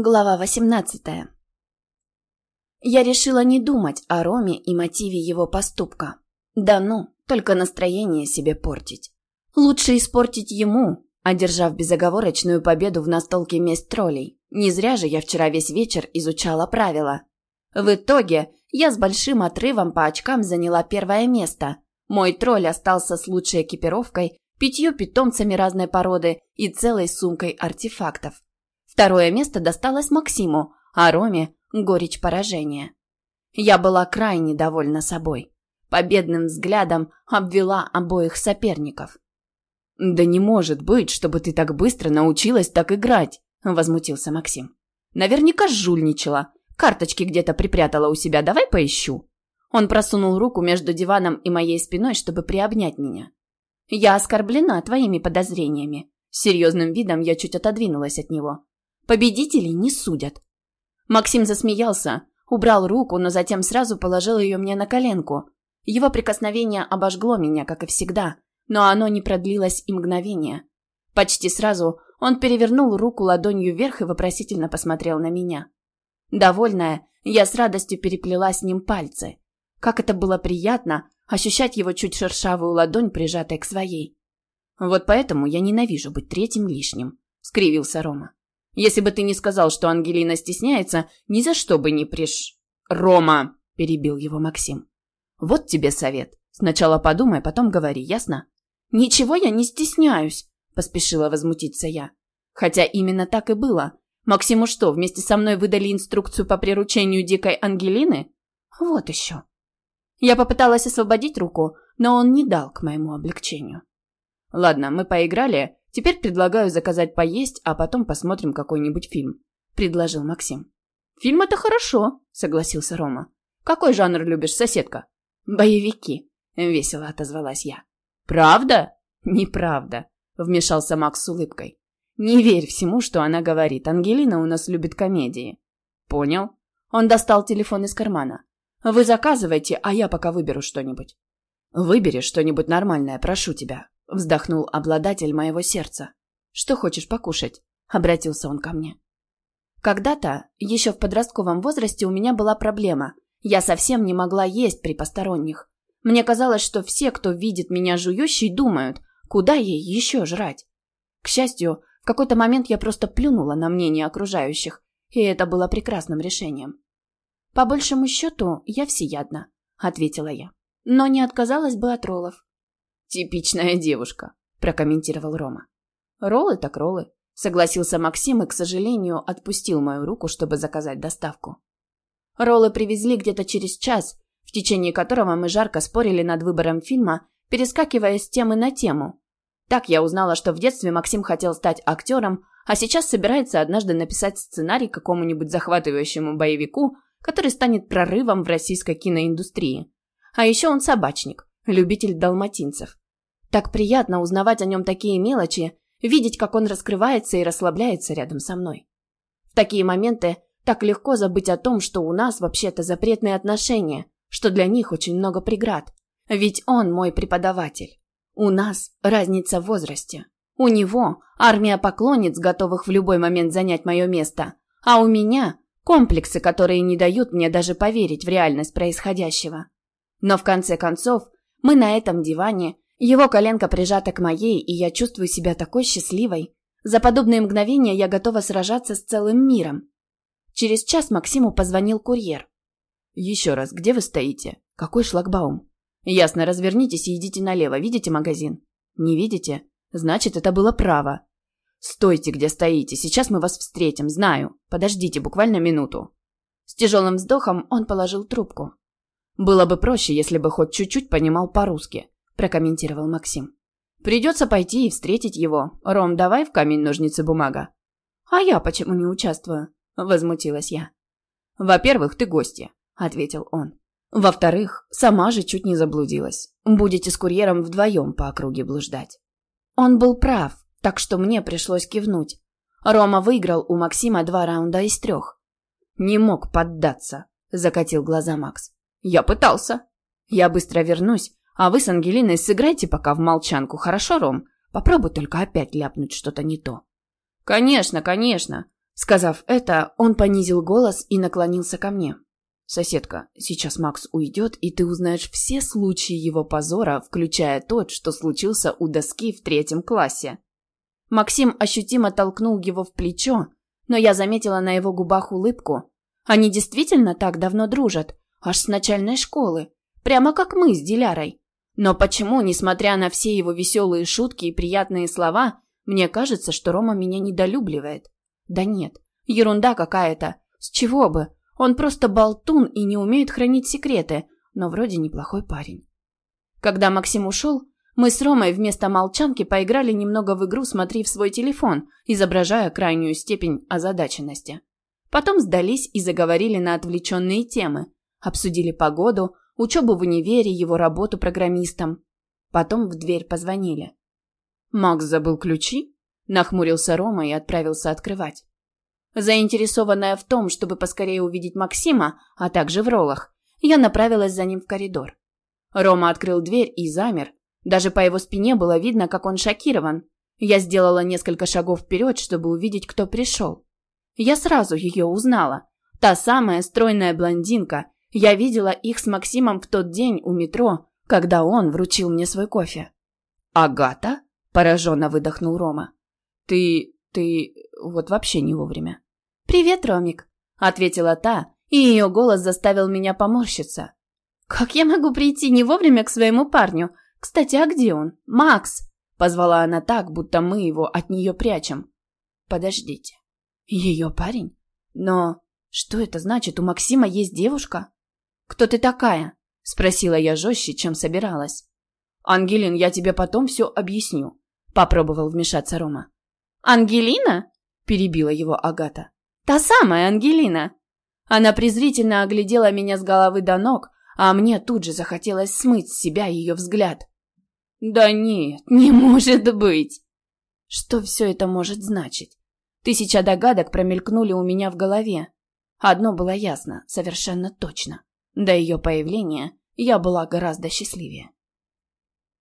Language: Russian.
Глава 18 Я решила не думать о Роме и мотиве его поступка. Да ну, только настроение себе портить. Лучше испортить ему, одержав безоговорочную победу в настолке месть троллей. Не зря же я вчера весь вечер изучала правила. В итоге я с большим отрывом по очкам заняла первое место. Мой тролль остался с лучшей экипировкой, пятью питомцами разной породы и целой сумкой артефактов. Второе место досталось Максиму, а Роме – горечь поражения. Я была крайне довольна собой. Победным взглядом обвела обоих соперников. «Да не может быть, чтобы ты так быстро научилась так играть!» – возмутился Максим. «Наверняка жульничала. Карточки где-то припрятала у себя, давай поищу». Он просунул руку между диваном и моей спиной, чтобы приобнять меня. «Я оскорблена твоими подозрениями». Серьезным видом я чуть отодвинулась от него. Победителей не судят. Максим засмеялся, убрал руку, но затем сразу положил ее мне на коленку. Его прикосновение обожгло меня, как и всегда, но оно не продлилось и мгновение. Почти сразу он перевернул руку ладонью вверх и вопросительно посмотрел на меня. Довольная, я с радостью переплела с ним пальцы. Как это было приятно ощущать его чуть шершавую ладонь, прижатой к своей. «Вот поэтому я ненавижу быть третьим лишним», — скривился Рома. Если бы ты не сказал, что Ангелина стесняется, ни за что бы не приш...» «Рома!» – перебил его Максим. «Вот тебе совет. Сначала подумай, потом говори, ясно?» «Ничего я не стесняюсь», – поспешила возмутиться я. Хотя именно так и было. Максиму что, вместе со мной выдали инструкцию по приручению дикой Ангелины? Вот еще. Я попыталась освободить руку, но он не дал к моему облегчению. Ладно, мы поиграли, Теперь предлагаю заказать поесть, а потом посмотрим какой-нибудь фильм», — предложил Максим. «Фильм — это хорошо», — согласился Рома. «Какой жанр любишь, соседка?» «Боевики», — весело отозвалась я. «Правда?» «Неправда», — вмешался Макс с улыбкой. «Не верь всему, что она говорит. Ангелина у нас любит комедии». «Понял». Он достал телефон из кармана. «Вы заказывайте, а я пока выберу что-нибудь». «Выбери что-нибудь нормальное, прошу тебя», Вздохнул обладатель моего сердца. «Что хочешь покушать?» – обратился он ко мне. Когда-то, еще в подростковом возрасте, у меня была проблема. Я совсем не могла есть при посторонних. Мне казалось, что все, кто видит меня жующей, думают, куда ей еще жрать. К счастью, в какой-то момент я просто плюнула на мнение окружающих, и это было прекрасным решением. «По большему счету, я всеядна», — ответила я. «Но не отказалась бы от роллов. «Типичная девушка», – прокомментировал Рома. «Роллы так роллы», – согласился Максим и, к сожалению, отпустил мою руку, чтобы заказать доставку. Роллы привезли где-то через час, в течение которого мы жарко спорили над выбором фильма, перескакивая с темы на тему. Так я узнала, что в детстве Максим хотел стать актером, а сейчас собирается однажды написать сценарий какому-нибудь захватывающему боевику, который станет прорывом в российской киноиндустрии. А еще он собачник, любитель далматинцев. Так приятно узнавать о нем такие мелочи, видеть, как он раскрывается и расслабляется рядом со мной. В такие моменты так легко забыть о том, что у нас вообще-то запретные отношения, что для них очень много преград. Ведь он мой преподаватель. У нас разница в возрасте. У него армия поклонниц, готовых в любой момент занять мое место, а у меня комплексы, которые не дают мне даже поверить в реальность происходящего. Но в конце концов, мы на этом диване его коленка прижата к моей, и я чувствую себя такой счастливой. За подобные мгновения я готова сражаться с целым миром. Через час Максиму позвонил курьер. «Еще раз, где вы стоите? Какой шлагбаум?» «Ясно, развернитесь и идите налево. Видите магазин?» «Не видите? Значит, это было право». «Стойте, где стоите. Сейчас мы вас встретим, знаю. Подождите буквально минуту». С тяжелым вздохом он положил трубку. «Было бы проще, если бы хоть чуть-чуть понимал по-русски прокомментировал Максим. Придется пойти и встретить его. Ром, давай в камень, ножницы, бумага. А я почему не участвую? Возмутилась я. Во-первых, ты гостья, ответил он. Во-вторых, сама же чуть не заблудилась. Будете с курьером вдвоем по округе блуждать. Он был прав, так что мне пришлось кивнуть. Рома выиграл у Максима два раунда из трех. «Не мог поддаться», — закатил глаза Макс. «Я пытался. Я быстро вернусь, а вы с Ангелиной сыграйте пока в молчанку, хорошо, Ром? Попробуй только опять ляпнуть что-то не то». «Конечно, конечно», — Сказав это, он понизил голос и наклонился ко мне. «Соседка, сейчас Макс уйдет, и ты узнаешь все случаи его позора, включая тот, что случился у доски в третьем классе». Максим ощутимо толкнул его в плечо, но я заметила на его губах улыбку. Они действительно так давно дружат, аж с начальной школы, прямо как мы с Дилярой. Но почему, несмотря на все его веселые шутки и приятные слова, мне кажется, что Рома меня недолюбливает? Да нет, ерунда какая-то. С чего бы? Он просто болтун и не умеет хранить секреты, но вроде неплохой парень. Когда Максим ушел, мы с Ромой вместо молчанки поиграли немного в игру «Смотри в свой телефон», изображая крайнюю степень озадаченности. Потом сдались и заговорили на отвлеченные темы. Обсудили погоду, учебу в универе, его работу программистом. Потом в дверь позвонили. «Макс забыл ключи?» Нахмурился Рома и отправился открывать. Заинтересованная в том, чтобы поскорее увидеть Максима, а также в роллах, я направилась за ним в коридор. Рома открыл дверь и замер. Даже по его спине было видно, как он шокирован. Я сделала несколько шагов вперед, чтобы увидеть, кто пришел. Я сразу ее узнала. Та самая стройная блондинка. Я видела их с Максимом в тот день у метро, когда он вручил мне свой кофе. «Агата?» – пораженно выдохнул Рома. «Ты... ты... вот вообще не вовремя». «Привет, Ромик», — ответила та, и ее голос заставил меня поморщиться. «Как я могу прийти не вовремя к своему парню? Кстати, а где он? Макс!» Позвала она так, будто мы его от нее прячем. «Подождите. Ее парень? Но что это значит? У Максима есть девушка?» «Кто ты такая?» — спросила я жестче, чем собиралась. «Ангелин, я тебе потом все объясню», — попробовал вмешаться Рома. «Ангелина?» – перебила его Агата. «Та самая Ангелина!» Она презрительно оглядела меня с головы до ног, а мне тут же захотелось смыть с себя ее взгляд. «Да нет, не может быть!» Что все это может значить? Тысяча догадок промелькнули у меня в голове. Одно было ясно, совершенно точно. До ее появления я была гораздо счастливее.